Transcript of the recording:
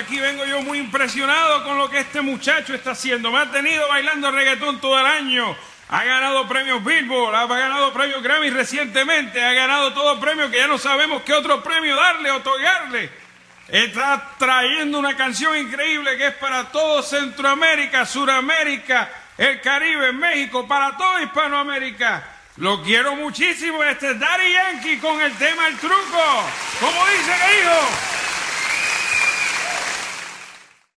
aquí vengo yo muy impresionado con lo que este muchacho está haciendo. Me ha tenido bailando reggaetón todo el año. Ha ganado premios Billboard, ha ganado premios Grammy recientemente, ha ganado todos premios que ya no sabemos qué otro premio darle, otorgarle. Está trayendo una canción increíble que es para todo Centroamérica, Suramérica, el Caribe, México, para toda Hispanoamérica. Lo quiero muchísimo. Este es Daddy Yankee con el tema El Truco. Como dice.